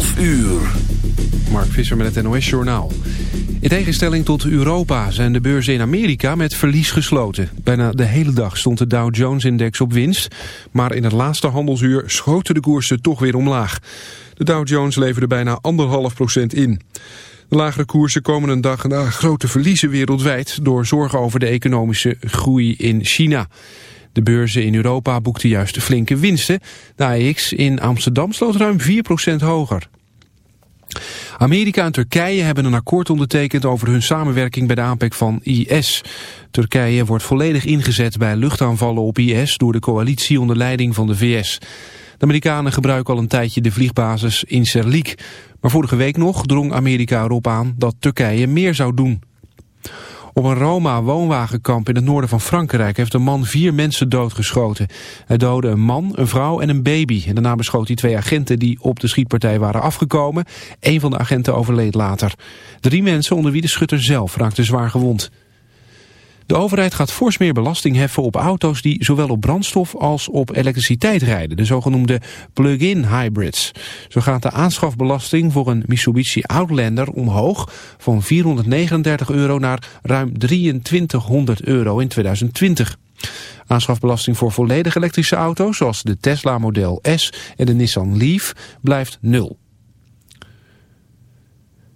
12 uur. Mark Visser met het NOS Journaal. In tegenstelling tot Europa zijn de beurzen in Amerika met verlies gesloten. Bijna de hele dag stond de Dow Jones-index op winst... maar in het laatste handelsuur schoten de koersen toch weer omlaag. De Dow Jones leverde bijna anderhalf procent in. De lagere koersen komen een dag na grote verliezen wereldwijd... door zorgen over de economische groei in China... De beurzen in Europa boekten juist flinke winsten. De AEX in Amsterdam sloot ruim 4% hoger. Amerika en Turkije hebben een akkoord ondertekend over hun samenwerking bij de aanpak van IS. Turkije wordt volledig ingezet bij luchtaanvallen op IS door de coalitie onder leiding van de VS. De Amerikanen gebruiken al een tijdje de vliegbasis in Serlik. Maar vorige week nog drong Amerika erop aan dat Turkije meer zou doen. Op een Roma-woonwagenkamp in het noorden van Frankrijk heeft een man vier mensen doodgeschoten. Hij doodde een man, een vrouw en een baby. En daarna beschoot hij twee agenten die op de schietpartij waren afgekomen. Een van de agenten overleed later. Drie mensen onder wie de schutter zelf raakten zwaar gewond. De overheid gaat fors meer belasting heffen op auto's die zowel op brandstof als op elektriciteit rijden, de zogenoemde plug-in hybrids. Zo gaat de aanschafbelasting voor een Mitsubishi Outlander omhoog van 439 euro naar ruim 2300 euro in 2020. Aanschafbelasting voor volledig elektrische auto's, zoals de Tesla Model S en de Nissan Leaf, blijft nul.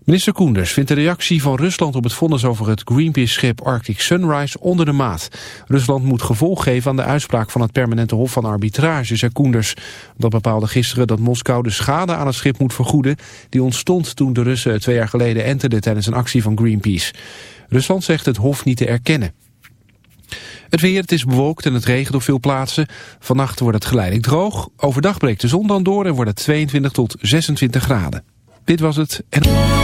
Minister Koenders vindt de reactie van Rusland op het vonnis over het Greenpeace-schip Arctic Sunrise onder de maat. Rusland moet gevolg geven aan de uitspraak van het permanente hof van arbitrage, zei Koenders. Dat bepaalde gisteren dat Moskou de schade aan het schip moet vergoeden die ontstond toen de Russen twee jaar geleden enterden tijdens een actie van Greenpeace. Rusland zegt het hof niet te erkennen. Het weer, het is bewolkt en het regent op veel plaatsen. Vannacht wordt het geleidelijk droog. Overdag breekt de zon dan door en wordt het 22 tot 26 graden. Dit was het. En...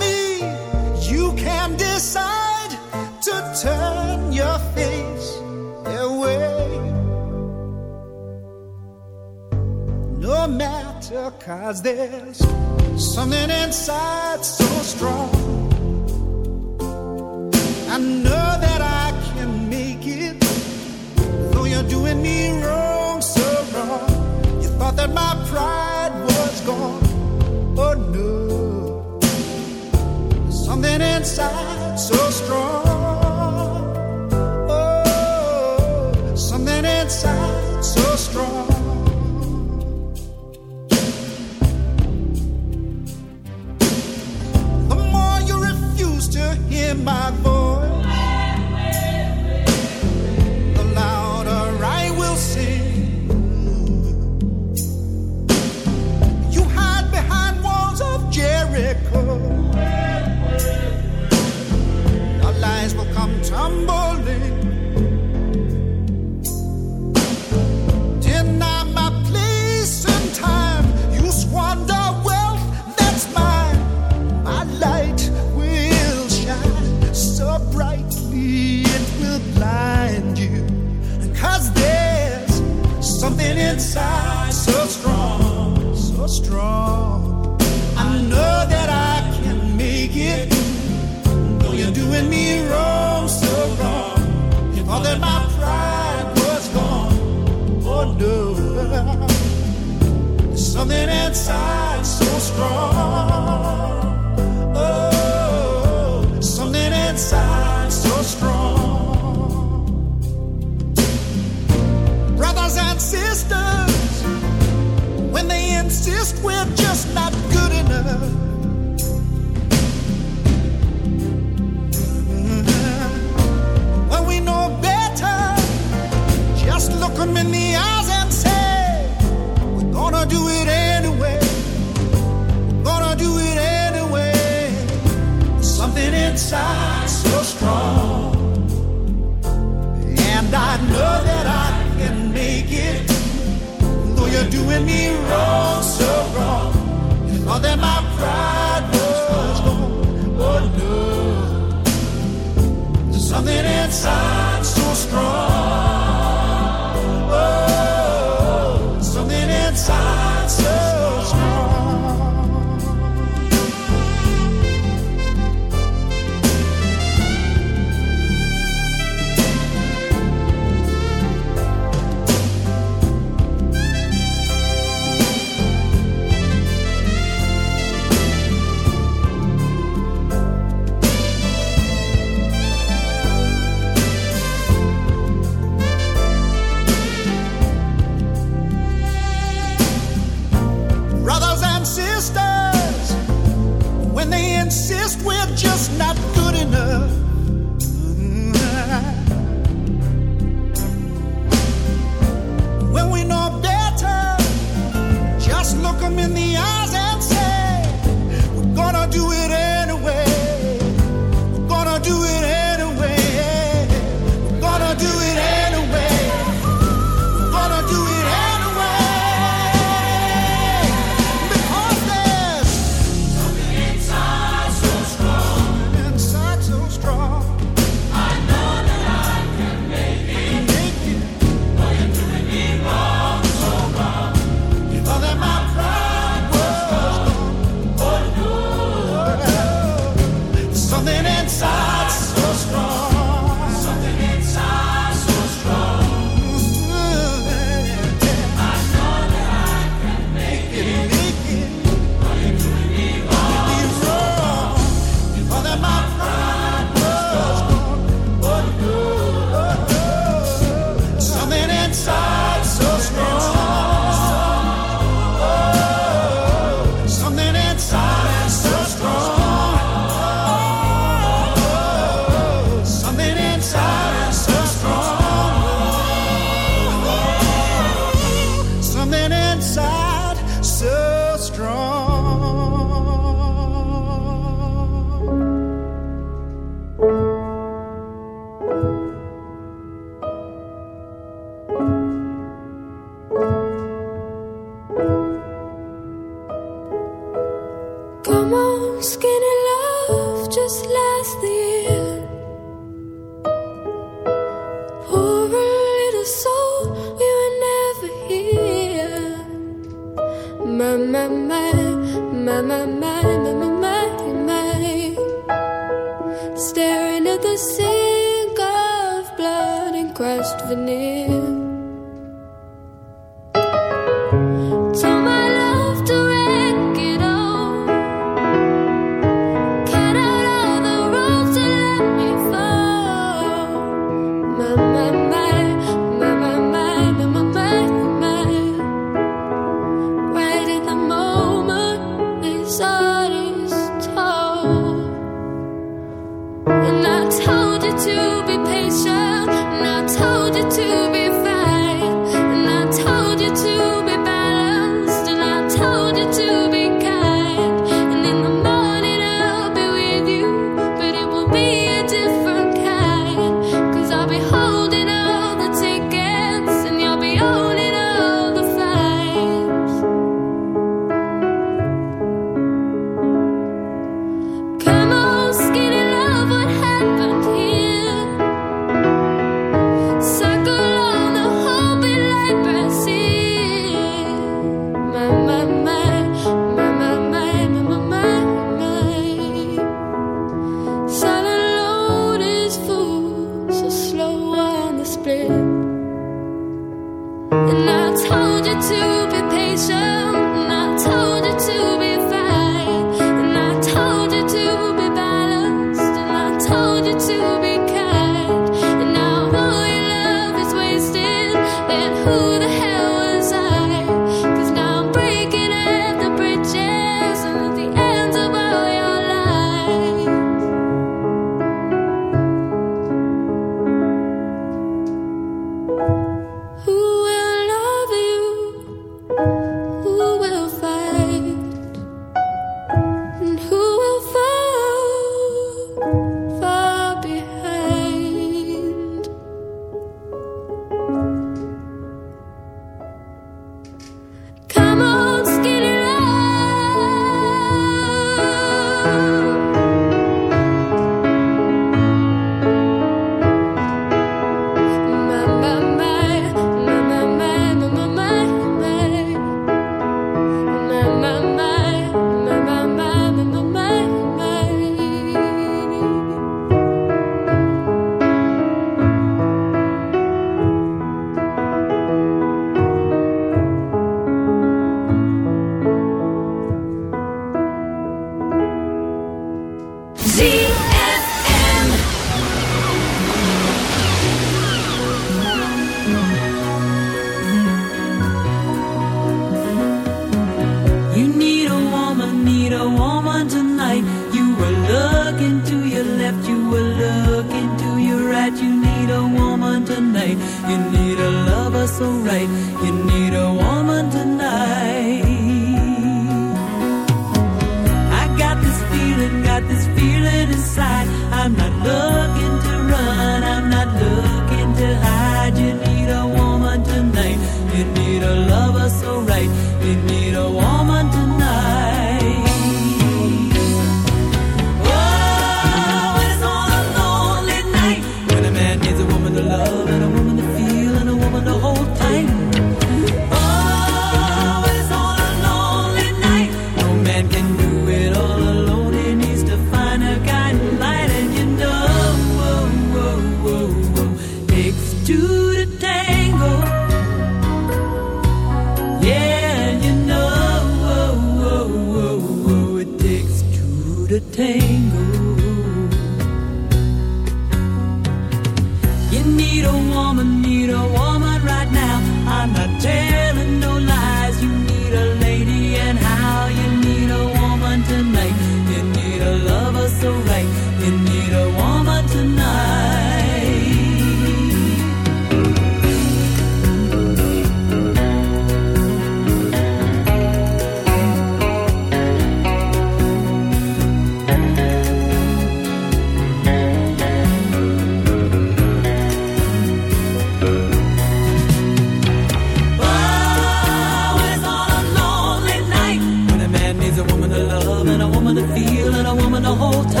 and a woman to feel and a woman to hold tight.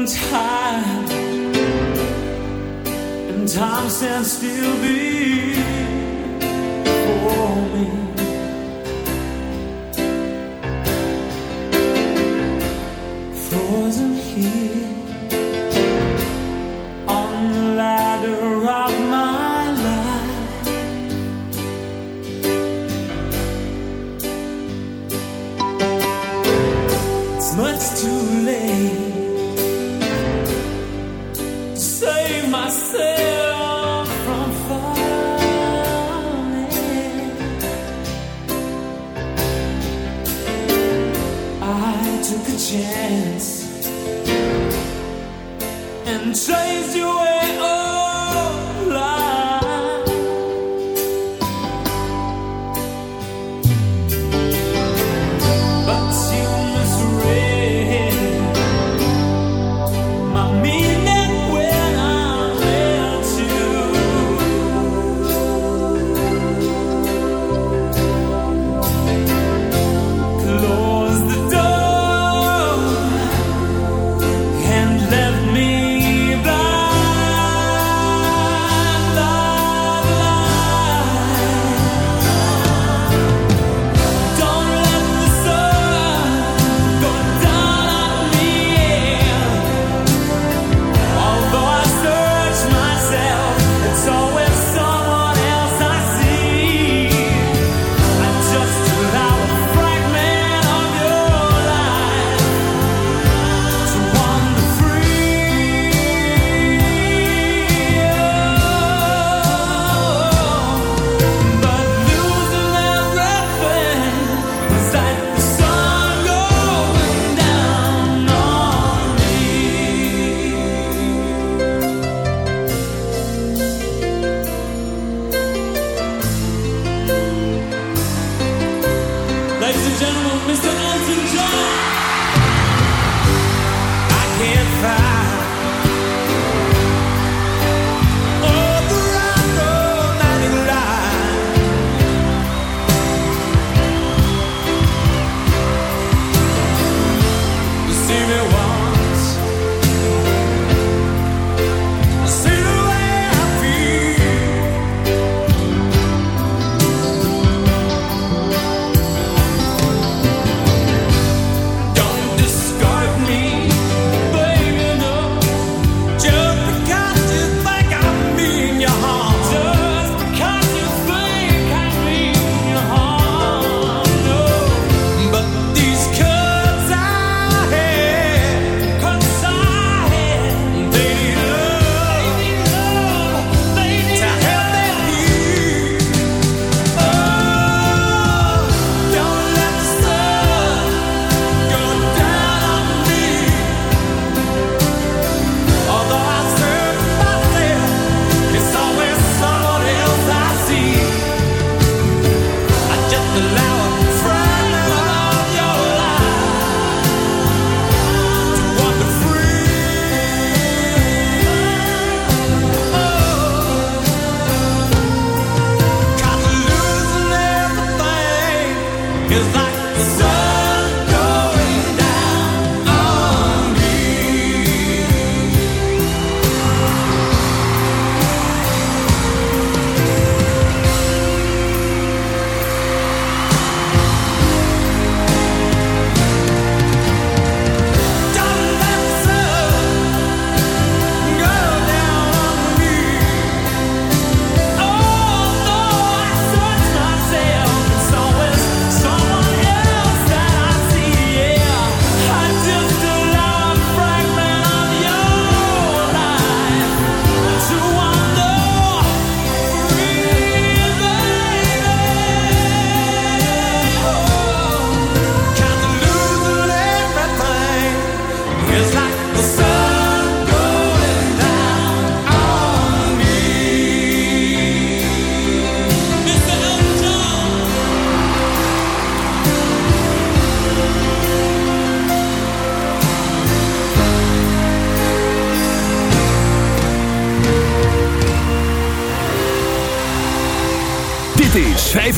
in time, and time stands still before me.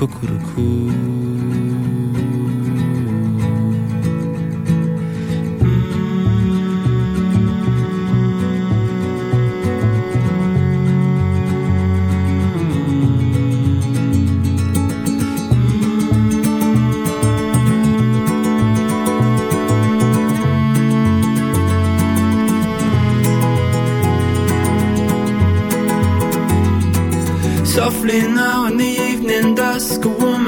cuckoo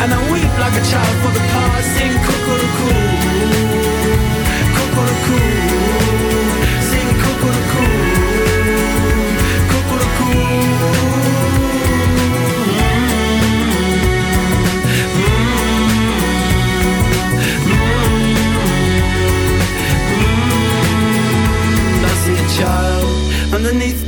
And I weep like a child for the past. Sing cuckoo-cuckoo, cuckoo-cuckoo. Sing cuckoo-cuckoo, a child underneath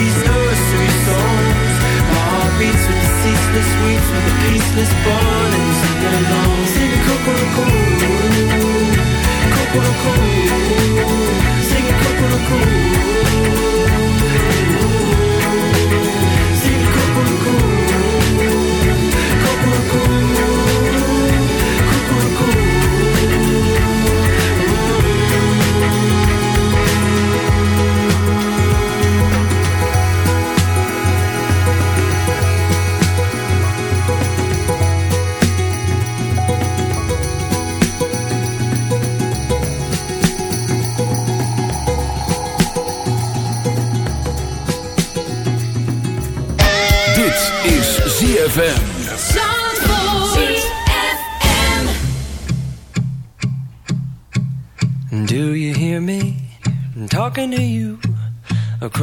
these nursery songs. My heart beats with the ceaseless weeds, with the peaceless burning to belong. Sing cuckoo-cuckoo, cuckoo-cuckoo, sing cuckoo-cuckoo.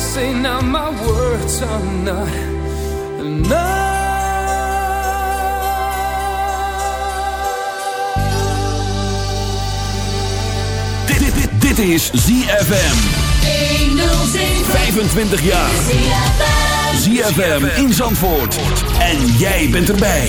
say now? My words are not enough. Dit, dit, dit, is ZFM. 25 jaar. ZFM in Zandvoort. En jij bent erbij.